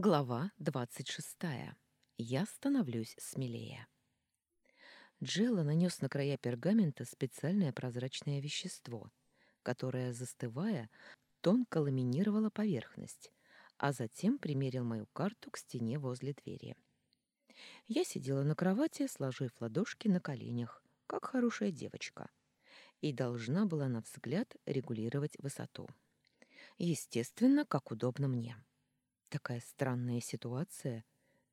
Глава двадцать шестая. Я становлюсь смелее. Джелла нанес на края пергамента специальное прозрачное вещество, которое, застывая, тонко ламинировало поверхность, а затем примерил мою карту к стене возле двери. Я сидела на кровати, сложив ладошки на коленях, как хорошая девочка, и должна была на взгляд регулировать высоту. Естественно, как удобно мне. Такая странная ситуация.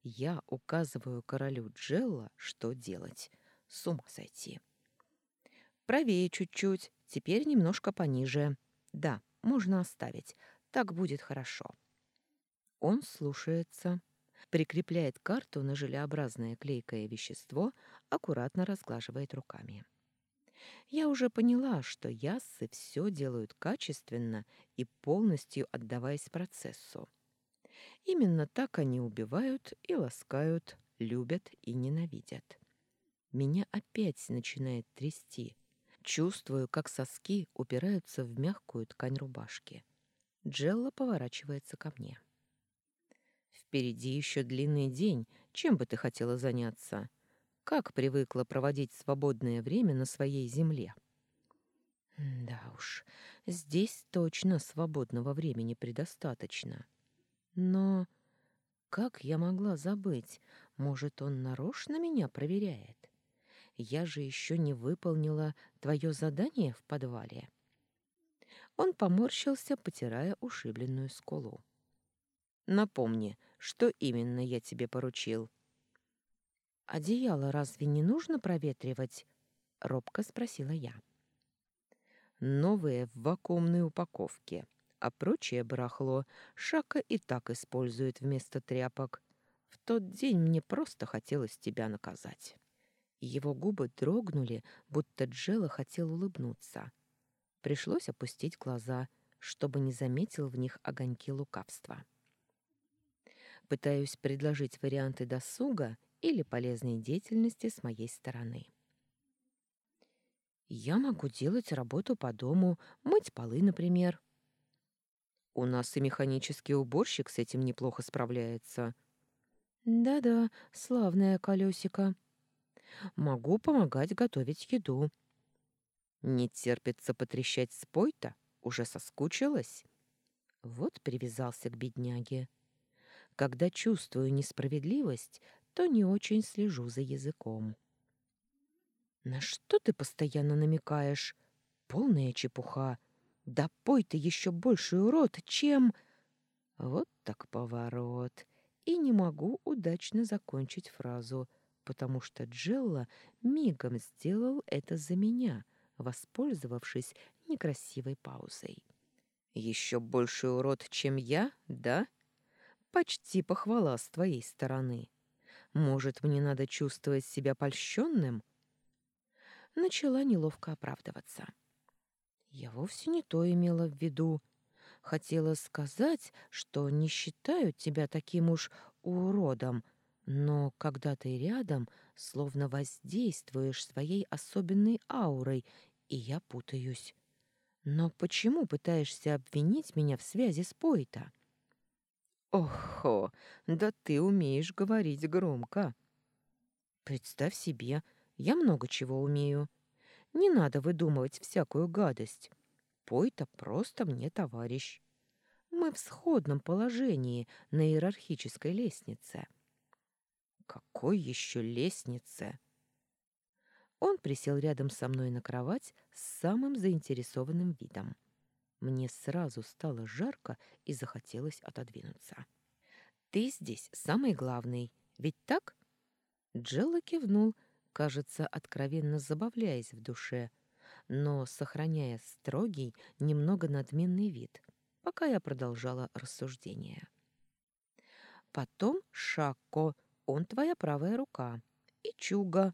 Я указываю королю Джелла, что делать. С ума сойти. Правее чуть-чуть, теперь немножко пониже. Да, можно оставить. Так будет хорошо. Он слушается. Прикрепляет карту на желеобразное клейкое вещество, аккуратно разглаживает руками. Я уже поняла, что яссы все делают качественно и полностью отдаваясь процессу. Именно так они убивают и ласкают, любят и ненавидят. Меня опять начинает трясти. Чувствую, как соски упираются в мягкую ткань рубашки. Джелла поворачивается ко мне. «Впереди еще длинный день. Чем бы ты хотела заняться? Как привыкла проводить свободное время на своей земле?» «Да уж, здесь точно свободного времени предостаточно. Но как я могла забыть? Может, он нарочно меня проверяет? Я же еще не выполнила твое задание в подвале. Он поморщился, потирая ушибленную скулу. Напомни, что именно я тебе поручил. Одеяло разве не нужно проветривать? робко спросила я. Новые в вакуумной упаковке а прочее барахло Шака и так использует вместо тряпок. В тот день мне просто хотелось тебя наказать». Его губы дрогнули, будто Джела хотел улыбнуться. Пришлось опустить глаза, чтобы не заметил в них огоньки лукавства. Пытаюсь предложить варианты досуга или полезной деятельности с моей стороны. Я могу делать работу по дому, мыть полы, например. У нас и механический уборщик с этим неплохо справляется. Да-да, славное колесико. Могу помогать готовить еду. Не терпится потрещать с пой-то? Уже соскучилась? Вот привязался к бедняге. Когда чувствую несправедливость, то не очень слежу за языком. На что ты постоянно намекаешь? Полная чепуха. Да пой ты еще больший урод, чем... Вот так поворот. И не могу удачно закончить фразу, потому что Джелла мигом сделал это за меня, воспользовавшись некрасивой паузой. Еще больший урод, чем я, да? Почти похвала с твоей стороны. Может, мне надо чувствовать себя польщенным? Начала неловко оправдываться. — я вовсе не то имела в виду. Хотела сказать, что не считаю тебя таким уж уродом, но когда ты рядом, словно воздействуешь своей особенной аурой, и я путаюсь. Но почему пытаешься обвинить меня в связи с Пойта? Охо, да ты умеешь говорить громко. Представь себе, я много чего умею. Не надо выдумывать всякую гадость. Пой-то просто мне товарищ. Мы в сходном положении на иерархической лестнице. Какой еще лестнице? Он присел рядом со мной на кровать с самым заинтересованным видом. Мне сразу стало жарко и захотелось отодвинуться. «Ты здесь самый главный, ведь так?» Джелла кивнул, кажется, откровенно забавляясь в душе, но сохраняя строгий, немного надменный вид, пока я продолжала рассуждение. Потом Шакко, он твоя правая рука, и Чуга.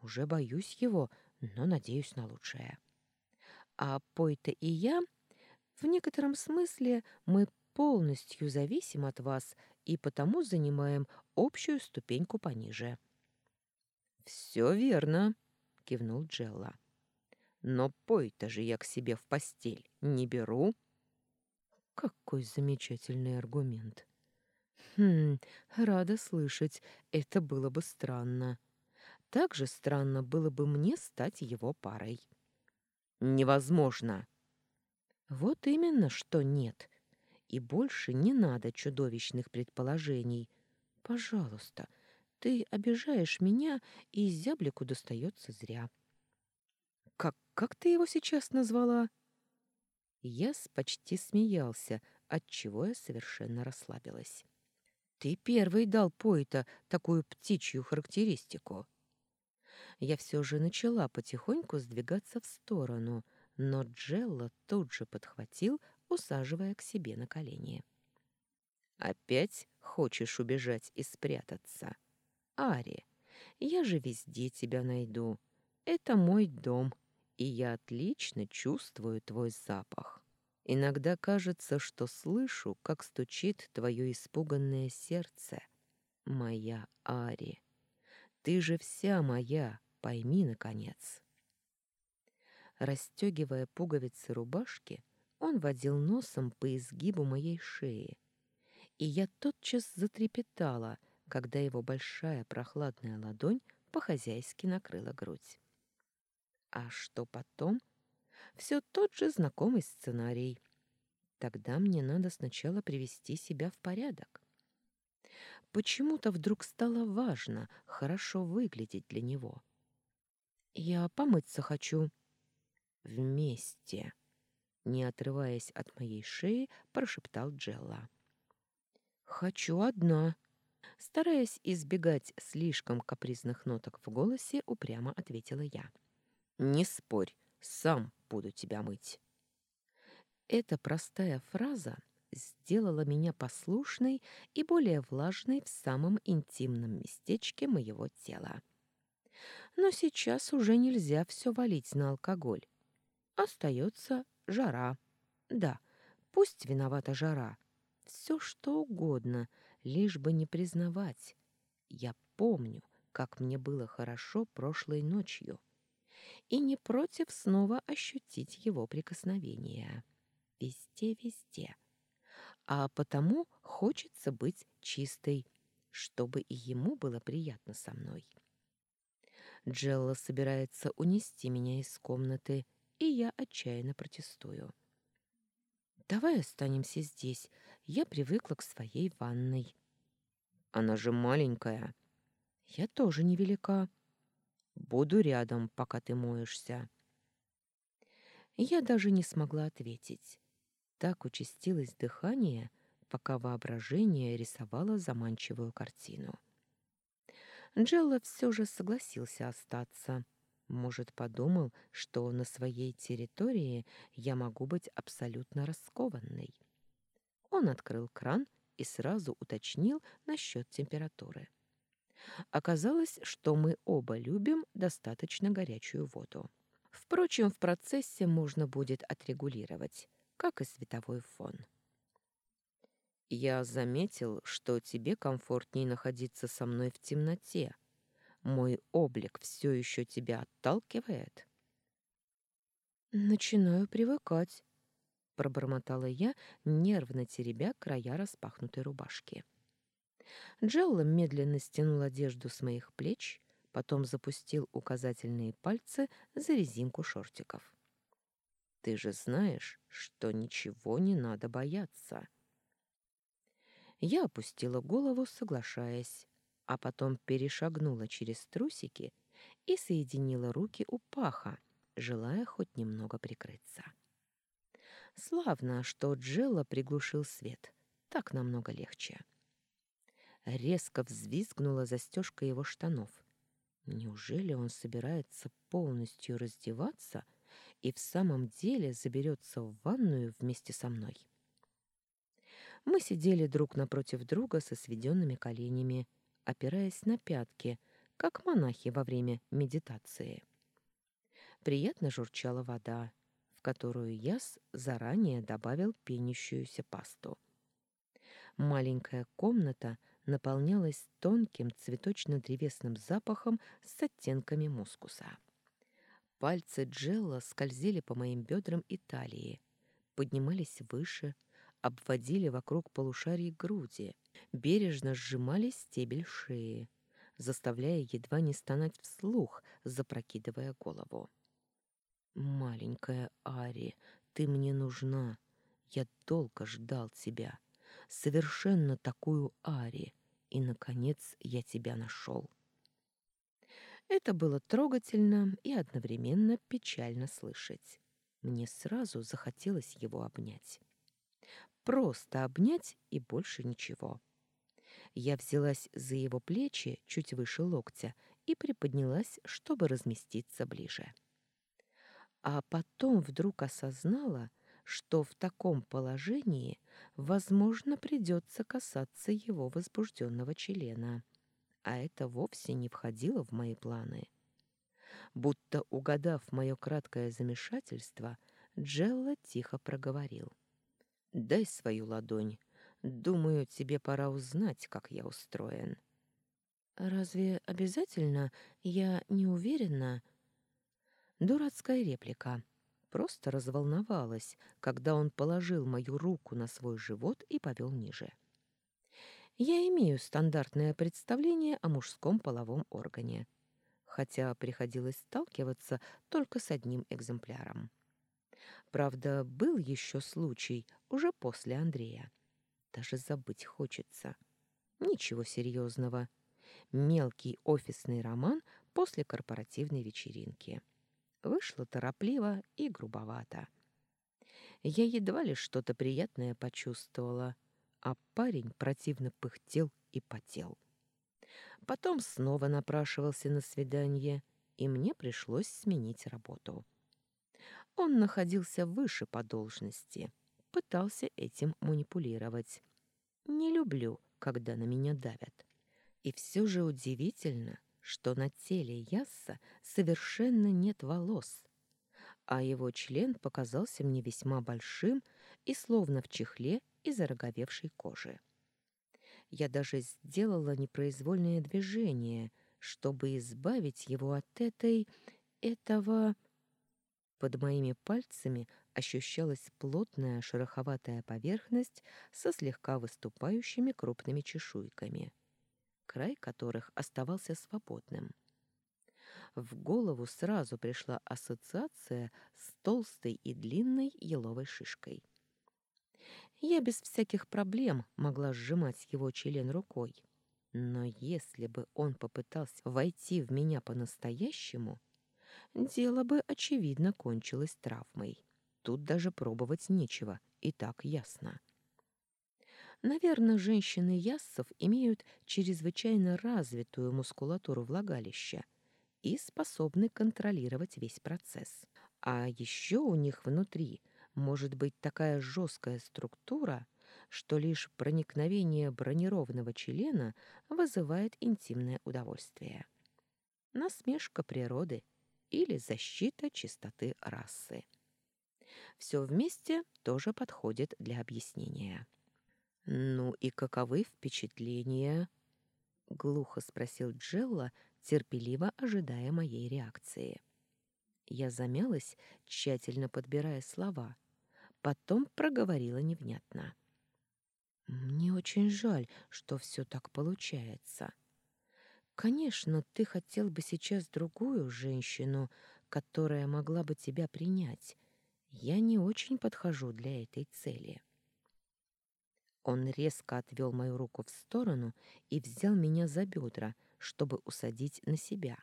Уже боюсь его, но надеюсь на лучшее. А Пойта и я, в некотором смысле, мы полностью зависим от вас и потому занимаем общую ступеньку пониже. «Все верно», — кивнул Джелла. «Но пой-то же я к себе в постель не беру». Какой замечательный аргумент. Хм, рада слышать, это было бы странно. Так же странно было бы мне стать его парой. Невозможно. Вот именно, что нет. И больше не надо чудовищных предположений. Пожалуйста, ты обижаешь меня, и зяблику достается зря. Как, как ты его сейчас назвала? Я почти смеялся, отчего я совершенно расслабилась. Ты первый дал Пойта такую птичью характеристику. Я все же начала потихоньку сдвигаться в сторону, но Джелла тут же подхватил, усаживая к себе на колени. «Опять хочешь убежать и спрятаться? Ари, я же везде тебя найду. Это мой дом, и я отлично чувствую твой запах. Иногда кажется, что слышу, как стучит твое испуганное сердце. Моя Ари, ты же вся моя, пойми, наконец. Расстегивая пуговицы рубашки, он водил носом по изгибу моей шеи, и я тотчас затрепетала, когда его большая прохладная ладонь по-хозяйски накрыла грудь. А что потом? Все тот же знакомый сценарий. Тогда мне надо сначала привести себя в порядок. Почему-то вдруг стало важно хорошо выглядеть для него. Я помыться хочу. Вместе. Не отрываясь от моей шеи, прошептал Джелла. «Хочу одна», Стараясь избегать слишком капризных ноток в голосе, упрямо ответила я. «Не спорь, сам буду тебя мыть». Эта простая фраза сделала меня послушной и более влажной в самом интимном местечке моего тела. Но сейчас уже нельзя все валить на алкоголь. Остается жара. Да, пусть виновата жара. Все что угодно, лишь бы не признавать. Я помню, как мне было хорошо прошлой ночью и не против снова ощутить его прикосновение. Везде, везде. А потому хочется быть чистой, чтобы и ему было приятно со мной. Джелла собирается унести меня из комнаты, и я отчаянно протестую. «Давай останемся здесь. Я привыкла к своей ванной». «Она же маленькая». «Я тоже невелика». Буду рядом, пока ты моешься. Я даже не смогла ответить. Так участилось дыхание, пока воображение рисовало заманчивую картину. Джелла все же согласился остаться. Может, подумал, что на своей территории я могу быть абсолютно раскованной. Он открыл кран и сразу уточнил насчет температуры. Оказалось, что мы оба любим достаточно горячую воду. Впрочем, в процессе можно будет отрегулировать, как и световой фон. «Я заметил, что тебе комфортнее находиться со мной в темноте. Мой облик все еще тебя отталкивает?» «Начинаю привыкать», — пробормотала я, нервно теребя края распахнутой рубашки. Джелла медленно стянул одежду с моих плеч, потом запустил указательные пальцы за резинку шортиков. «Ты же знаешь, что ничего не надо бояться». Я опустила голову, соглашаясь, а потом перешагнула через трусики и соединила руки у паха, желая хоть немного прикрыться. Славно, что Джелла приглушил свет. Так намного легче. Резко взвизгнула застежка его штанов. Неужели он собирается полностью раздеваться и в самом деле заберется в ванную вместе со мной? Мы сидели друг напротив друга со сведенными коленями, опираясь на пятки, как монахи во время медитации. Приятно журчала вода, в которую Яс заранее добавил пенящуюся пасту. Маленькая комната — наполнялась тонким цветочно-древесным запахом с оттенками мускуса. Пальцы Джелла скользили по моим бедрам и талии, поднимались выше, обводили вокруг полушарий груди, бережно сжимали стебель шеи, заставляя едва не стонать вслух, запрокидывая голову. «Маленькая Ари, ты мне нужна. Я долго ждал тебя. Совершенно такую Ари. И, наконец, я тебя нашел». Это было трогательно и одновременно печально слышать. Мне сразу захотелось его обнять. Просто обнять и больше ничего. Я взялась за его плечи чуть выше локтя и приподнялась, чтобы разместиться ближе. А потом вдруг осознала, что в таком положении, возможно, придется касаться его возбужденного члена. А это вовсе не входило в мои планы. Будто угадав мое краткое замешательство, Джелла тихо проговорил. «Дай свою ладонь. Думаю, тебе пора узнать, как я устроен». «Разве обязательно? Я не уверена». Дурацкая реплика. Просто разволновалась, когда он положил мою руку на свой живот и повел ниже. Я имею стандартное представление о мужском половом органе, хотя приходилось сталкиваться только с одним экземпляром. Правда, был еще случай уже после Андрея. Даже забыть хочется. Ничего серьезного. Мелкий офисный роман после корпоративной вечеринки. Вышло торопливо и грубовато. Я едва ли что-то приятное почувствовала, а парень противно пыхтел и потел. Потом снова напрашивался на свидание, и мне пришлось сменить работу. Он находился выше по должности, пытался этим манипулировать. Не люблю, когда на меня давят. И все же удивительно, что на теле Ясса совершенно нет волос, а его член показался мне весьма большим и словно в чехле из зароговевшей кожи. Я даже сделала непроизвольное движение, чтобы избавить его от этой... этого... Под моими пальцами ощущалась плотная шероховатая поверхность со слегка выступающими крупными чешуйками, край которых оставался свободным. В голову сразу пришла ассоциация с толстой и длинной еловой шишкой. Я без всяких проблем могла сжимать его член рукой, но если бы он попытался войти в меня по-настоящему, дело бы, очевидно, кончилось травмой. Тут даже пробовать нечего, и так ясно. Наверное, женщины яссов имеют чрезвычайно развитую мускулатуру влагалища и способны контролировать весь процесс. А еще у них внутри может быть такая жесткая структура, что лишь проникновение бронированного члена вызывает интимное удовольствие. Насмешка природы или защита чистоты расы. Все вместе тоже подходит для объяснения. «Ну и каковы впечатления?» — глухо спросил Джелла, терпеливо ожидая моей реакции. Я замялась, тщательно подбирая слова, потом проговорила невнятно. «Мне очень жаль, что все так получается. Конечно, ты хотел бы сейчас другую женщину, которая могла бы тебя принять. Я не очень подхожу для этой цели. Он резко отвел мою руку в сторону и взял меня за бедра, чтобы усадить на себя.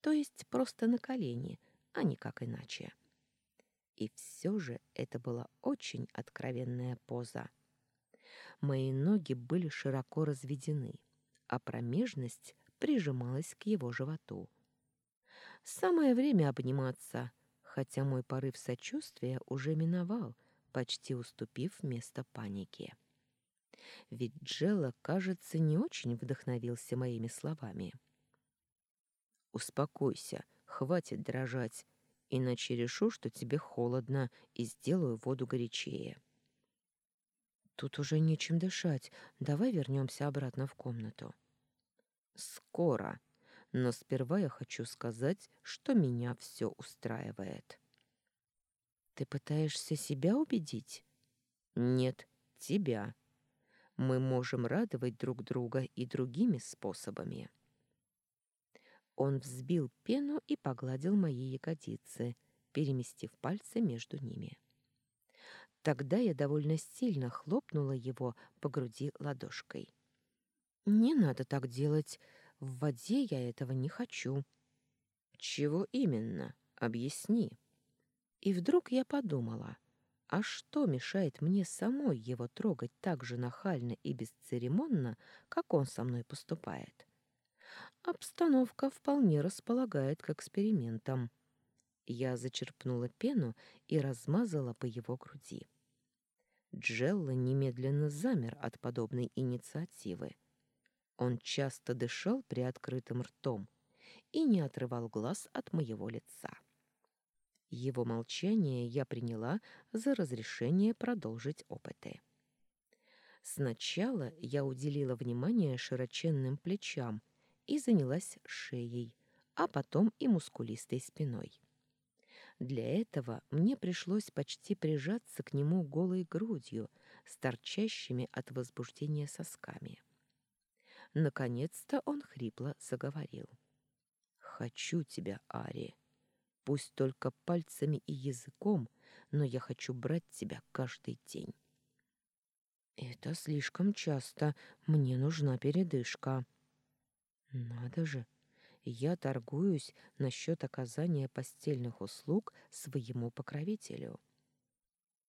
То есть просто на колени, а никак иначе. И все же это была очень откровенная поза. Мои ноги были широко разведены, а промежность прижималась к его животу. Самое время обниматься, хотя мой порыв сочувствия уже миновал, почти уступив место панике. Ведь Джелла, кажется, не очень вдохновился моими словами. «Успокойся, хватит дрожать, иначе решу, что тебе холодно, и сделаю воду горячее». «Тут уже нечем дышать. Давай вернемся обратно в комнату». Скоро. Но сперва я хочу сказать, что меня все устраивает. Ты пытаешься себя убедить? Нет, тебя. Мы можем радовать друг друга и другими способами. Он взбил пену и погладил мои ягодицы, переместив пальцы между ними. Тогда я довольно сильно хлопнула его по груди ладошкой. «Не надо так делать. В воде я этого не хочу». «Чего именно? Объясни». И вдруг я подумала, а что мешает мне самой его трогать так же нахально и бесцеремонно, как он со мной поступает? Обстановка вполне располагает к экспериментам. Я зачерпнула пену и размазала по его груди. Джелла немедленно замер от подобной инициативы. Он часто дышал приоткрытым ртом и не отрывал глаз от моего лица. Его молчание я приняла за разрешение продолжить опыты. Сначала я уделила внимание широченным плечам и занялась шеей, а потом и мускулистой спиной. Для этого мне пришлось почти прижаться к нему голой грудью с торчащими от возбуждения сосками. Наконец-то он хрипло заговорил. «Хочу тебя, Ари. Пусть только пальцами и языком, но я хочу брать тебя каждый день». «Это слишком часто. Мне нужна передышка». Надо же, я торгуюсь насчет оказания постельных услуг своему покровителю.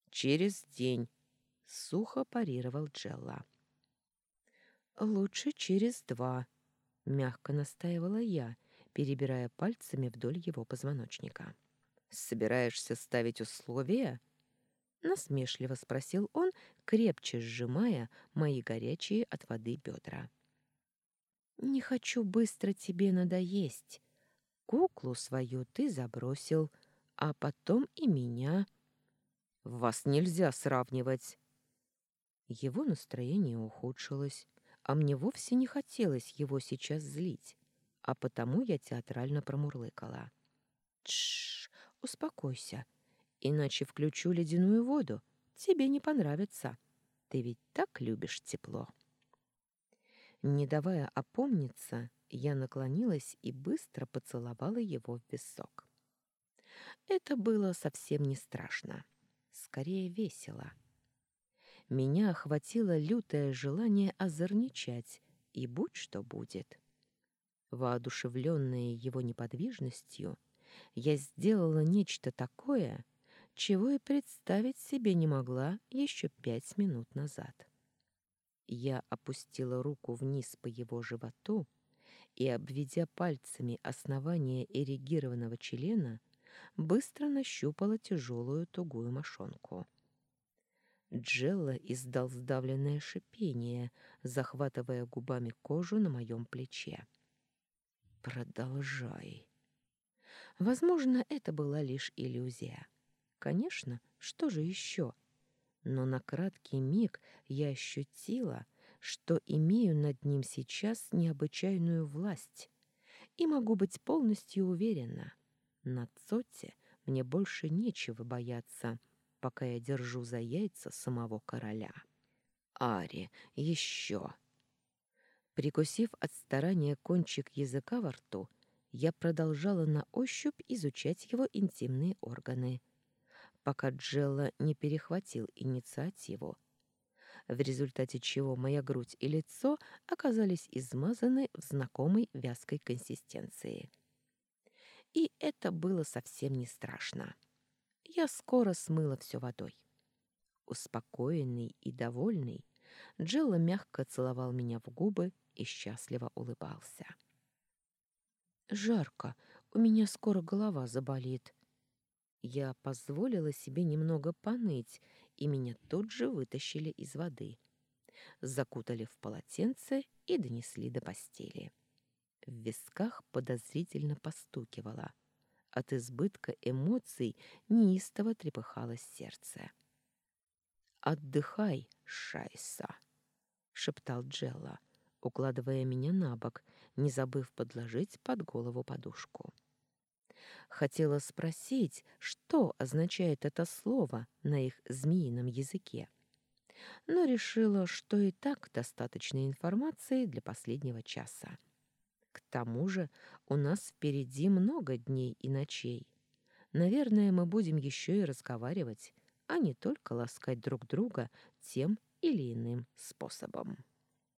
Через день, сухо парировал Джелла. Лучше через два, мягко настаивала я, перебирая пальцами вдоль его позвоночника. Собираешься ставить условия? насмешливо спросил он, крепче сжимая мои горячие от воды бедра. Не хочу быстро тебе надоесть. Куклу свою ты забросил, а потом и меня. Вас нельзя сравнивать. Его настроение ухудшилось, а мне вовсе не хотелось его сейчас злить, а потому я театрально промурлыкала. Тш, успокойся, иначе включу ледяную воду. Тебе не понравится. Ты ведь так любишь тепло. Не давая опомниться, я наклонилась и быстро поцеловала его в висок. Это было совсем не страшно, скорее весело. Меня охватило лютое желание озорничать, и будь что будет. Воодушевленная его неподвижностью, я сделала нечто такое, чего и представить себе не могла еще пять минут назад. Я опустила руку вниз по его животу и, обведя пальцами основание эрегированного члена, быстро нащупала тяжелую тугую мошонку. Джелла издал сдавленное шипение, захватывая губами кожу на моем плече. «Продолжай». Возможно, это была лишь иллюзия. Конечно, что же еще? — но на краткий миг я ощутила, что имею над ним сейчас необычайную власть и могу быть полностью уверена. На Цоте мне больше нечего бояться, пока я держу за яйца самого короля. Ари, еще. Прикусив от старания кончик языка во рту, я продолжала на ощупь изучать его интимные органы — пока Джелла не перехватил инициативу, в результате чего моя грудь и лицо оказались измазаны в знакомой вязкой консистенции. И это было совсем не страшно. Я скоро смыла все водой. Успокоенный и довольный, Джелла мягко целовал меня в губы и счастливо улыбался. «Жарко, у меня скоро голова заболит», я позволила себе немного поныть, и меня тут же вытащили из воды. Закутали в полотенце и донесли до постели. В висках подозрительно постукивало. От избытка эмоций неистово трепыхалось сердце. «Отдыхай, Шайса!» — шептал Джелла, укладывая меня на бок, не забыв подложить под голову подушку. Хотела спросить, что означает это слово на их змеином языке. но решила, что и так достаточно информации для последнего часа. К тому же у нас впереди много дней и ночей. Наверное, мы будем еще и разговаривать, а не только ласкать друг друга тем или иным способом.